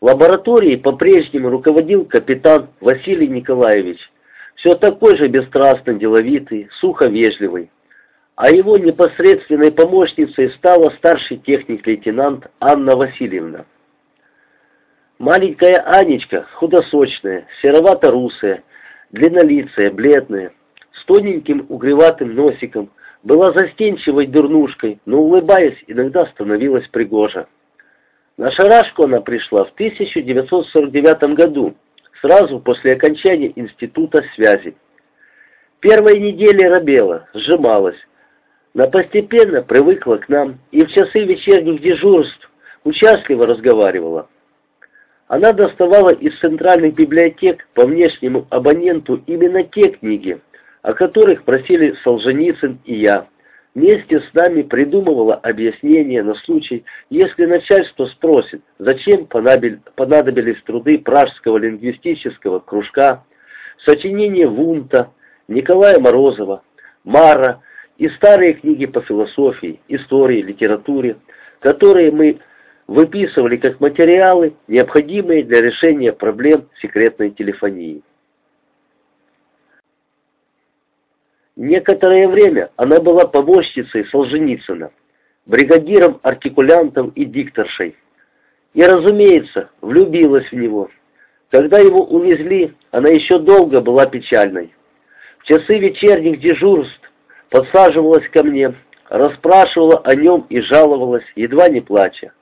Лабораторией по-прежнему руководил капитан Василий Николаевич, все такой же бесстрастно деловитый, сухо вежливый. А его непосредственной помощницей стала старший техник-лейтенант Анна Васильевна. Маленькая Анечка, худосочная, серовато-русая, длиннолицая, бледная, с тоненьким угреватым носиком, была застенчивой дурнушкой, но, улыбаясь, иногда становилась пригожа. На шарашку она пришла в 1949 году, сразу после окончания Института связи. Первые недели робела, сжималась, но постепенно привыкла к нам и в часы вечерних дежурств участливо разговаривала. Она доставала из центральных библиотек по внешнему абоненту именно те книги, о которых просили Солженицын и я. Вместе с нами придумывала объяснение на случай, если начальство спросит, зачем понадобились труды Пражского лингвистического кружка, сочинения Вунта, Николая Морозова, Мара и старые книги по философии, истории, литературе, которые мы выписывали как материалы, необходимые для решения проблем секретной телефонии. Некоторое время она была помощницей Солженицына, бригадиром-артикулянтом и дикторшей. И, разумеется, влюбилась в него. Когда его увезли, она еще долго была печальной. В часы вечерних дежурств подсаживалась ко мне, расспрашивала о нем и жаловалась, едва не плача.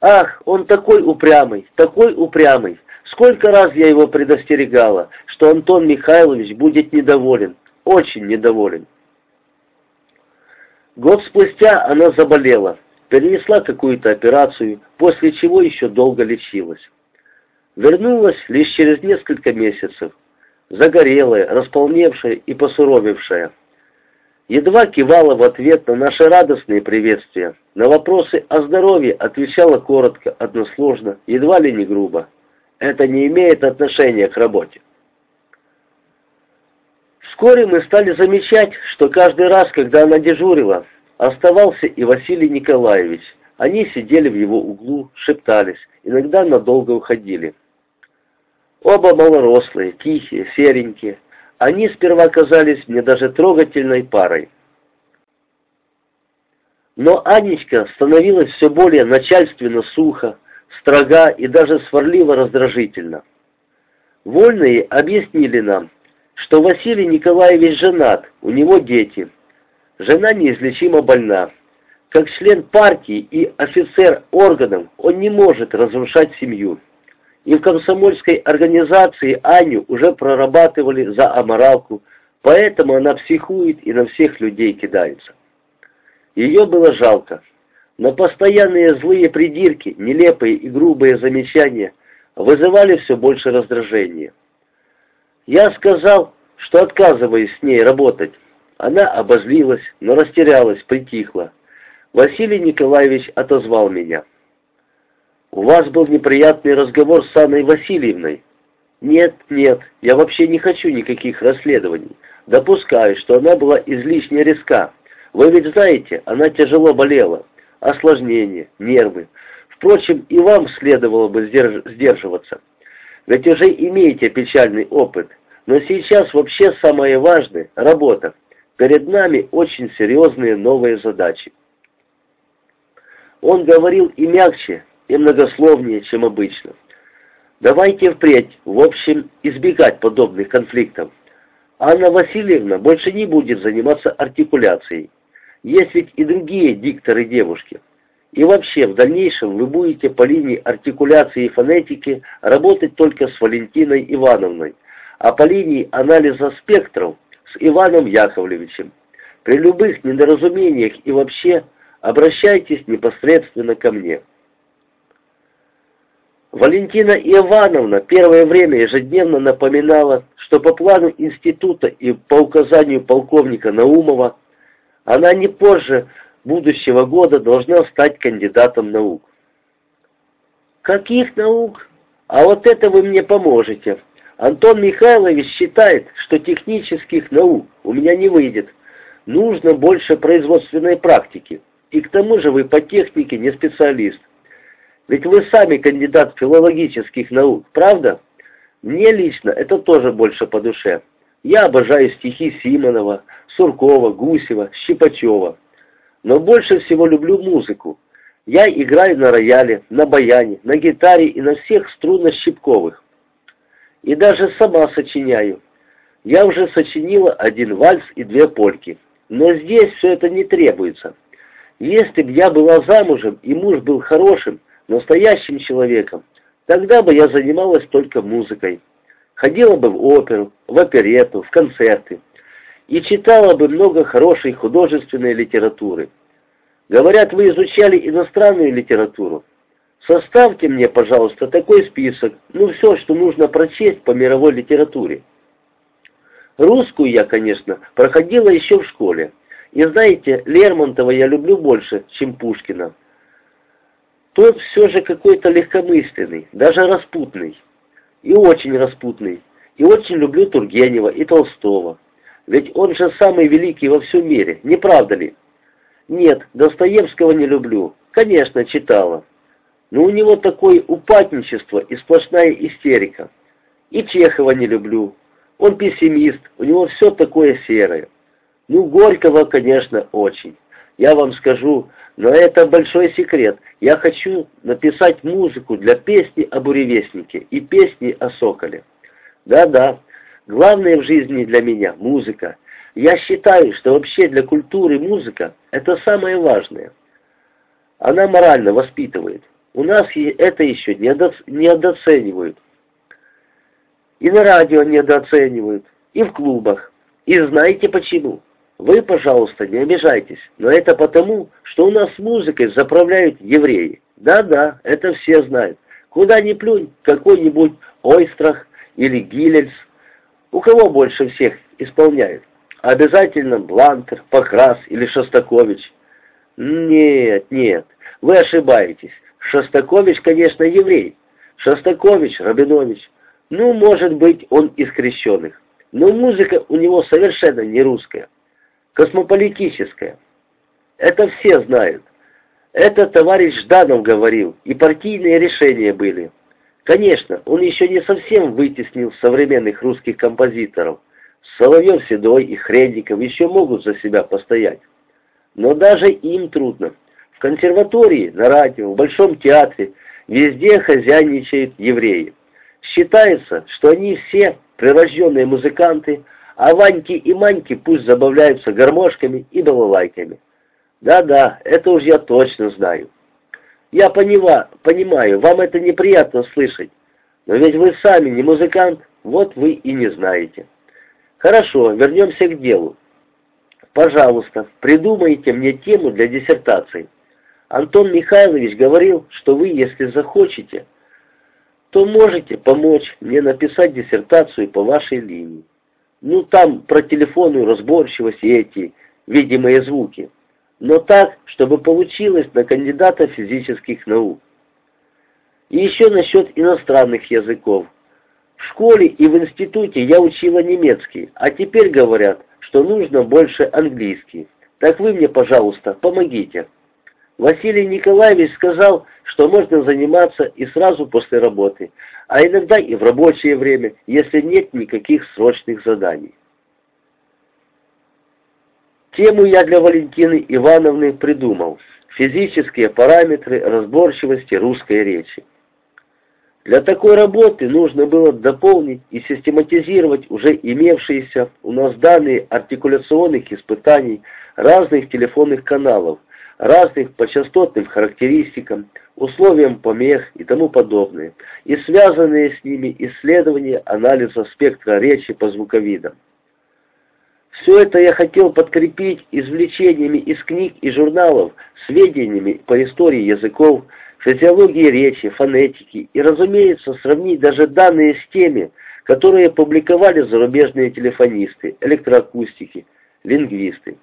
«Ах, он такой упрямый, такой упрямый! Сколько раз я его предостерегала, что Антон Михайлович будет недоволен, очень недоволен. Год спустя она заболела, перенесла какую-то операцию, после чего еще долго лечилась. Вернулась лишь через несколько месяцев, загорелая, располневшая и посуровевшая. Едва кивала в ответ на наши радостные приветствия. На вопросы о здоровье отвечала коротко, односложно, едва ли не грубо. Это не имеет отношения к работе. Вскоре мы стали замечать, что каждый раз, когда она дежурила, оставался и Василий Николаевич. Они сидели в его углу, шептались, иногда надолго уходили. Оба малорослые, тихие, серенькие. Они сперва казались мне даже трогательной парой. Но Анечка становилась все более начальственно сухо, строга и даже сварливо раздражительно. Вольные объяснили нам, что Василий Николаевич женат, у него дети. Жена неизлечимо больна. Как член партии и офицер органов он не может разрушать семью. И в комсомольской организации Аню уже прорабатывали за аморалку, поэтому она психует и на всех людей кидается. Ее было жалко, но постоянные злые придирки, нелепые и грубые замечания вызывали все больше раздражения. Я сказал, что отказываюсь с ней работать. Она обозлилась, но растерялась, притихла. Василий Николаевич отозвал меня. «У вас был неприятный разговор с Анной Васильевной?» «Нет, нет, я вообще не хочу никаких расследований. Допускаю, что она была излишне резка. Вы ведь знаете, она тяжело болела. Осложнения, нервы. Впрочем, и вам следовало бы сдерживаться. Ведь уже имеете печальный опыт. Но сейчас вообще самое важное – работа. Перед нами очень серьезные новые задачи. Он говорил и мягче, и многословнее, чем обычно. Давайте впредь, в общем, избегать подобных конфликтов. Анна Васильевна больше не будет заниматься артикуляцией. Есть ведь и другие дикторы девушки. И вообще, в дальнейшем вы будете по линии артикуляции и фонетики работать только с Валентиной Ивановной, а по линии анализа спектров с Иваном Яковлевичем. При любых недоразумениях и вообще обращайтесь непосредственно ко мне. Валентина Ивановна первое время ежедневно напоминала, что по плану института и по указанию полковника Наумова она не позже будущего года должна стать кандидатом наук. «Каких наук? А вот это вы мне поможете. Антон Михайлович считает, что технических наук у меня не выйдет. Нужно больше производственной практики. И к тому же вы по технике не специалист. Ведь вы сами кандидат филологических наук, правда? Мне лично это тоже больше по душе. Я обожаю стихи Симонова, Суркова, Гусева, Щипачева. Но больше всего люблю музыку. Я играю на рояле, на баяне, на гитаре и на всех струнно-щипковых. И даже сама сочиняю. Я уже сочинила один вальс и две польки. Но здесь все это не требуется. Если бы я была замужем и муж был хорошим, настоящим человеком, тогда бы я занималась только музыкой. Ходила бы в оперу, в оперету, в концерты. И читала бы много хорошей художественной литературы. Говорят, вы изучали иностранную литературу. Составьте мне, пожалуйста, такой список, ну все, что нужно прочесть по мировой литературе. Русскую я, конечно, проходила еще в школе. И знаете, Лермонтова я люблю больше, чем Пушкина. Тот все же какой-то легкомысленный, даже распутный. И очень распутный. И очень люблю Тургенева и Толстого. Ведь он же самый великий во всем мире, не правда ли? Нет, Достоевского не люблю. Конечно, читала. Но у него такое упадничество и сплошная истерика. И Чехова не люблю. Он пессимист, у него все такое серое. Ну, Горького, конечно, очень. Я вам скажу, но это большой секрет. Я хочу написать музыку для песни о буревестнике и песни о соколе. Да-да, главное в жизни для меня – музыка. Я считаю, что вообще для культуры музыка – это самое важное. Она морально воспитывает. У нас это еще недооценивают. И на радио недооценивают, и в клубах. И знаете почему? Вы, пожалуйста, не обижайтесь, но это потому, что у нас музыкой заправляют евреи. Да-да, это все знают. Куда ни плюнь, какой-нибудь Ойстрах или Гиллельс. У кого больше всех исполняют? Обязательно Блантер, Покрас или Шостакович. Нет, нет, вы ошибаетесь. Шостакович, конечно, еврей. Шостакович, Рабинович. Ну, может быть, он из крещенных. Но музыка у него совершенно не русская космополитическая. Это все знают. Это товарищ Жданов говорил, и партийные решения были. Конечно, он еще не совсем вытеснил современных русских композиторов. Соловьев, Седой и Хренников еще могут за себя постоять. Но даже им трудно. Консерватории, на радио, в Большом театре везде хозяйничают евреи. Считается, что они все прирожденные музыканты, а Ваньки и Маньки пусть забавляются гармошками и балалайками. Да-да, это уж я точно знаю. Я поняла, понимаю, вам это неприятно слышать, но ведь вы сами не музыкант, вот вы и не знаете. Хорошо, вернемся к делу. Пожалуйста, придумайте мне тему для диссертации. Антон Михайлович говорил, что вы, если захочете, то можете помочь мне написать диссертацию по вашей линии. Ну, там про телефонную разборчивость и эти видимые звуки. Но так, чтобы получилось на кандидата физических наук. И еще насчет иностранных языков. В школе и в институте я учила немецкий, а теперь говорят, что нужно больше английский. Так вы мне, пожалуйста, помогите. Василий Николаевич сказал, что можно заниматься и сразу после работы, а иногда и в рабочее время, если нет никаких срочных заданий. Тему я для Валентины Ивановны придумал. Физические параметры разборчивости русской речи. Для такой работы нужно было дополнить и систематизировать уже имевшиеся у нас данные артикуляционных испытаний разных телефонных каналов, разных по частотным характеристикам, условиям помех и тому подобное, и связанные с ними исследования анализа спектра речи по звуковидам. Все это я хотел подкрепить извлечениями из книг и журналов, сведениями по истории языков, физиологии речи, фонетики и, разумеется, сравнить даже данные с теми, которые публиковали зарубежные телефонисты, электроакустики, лингвисты.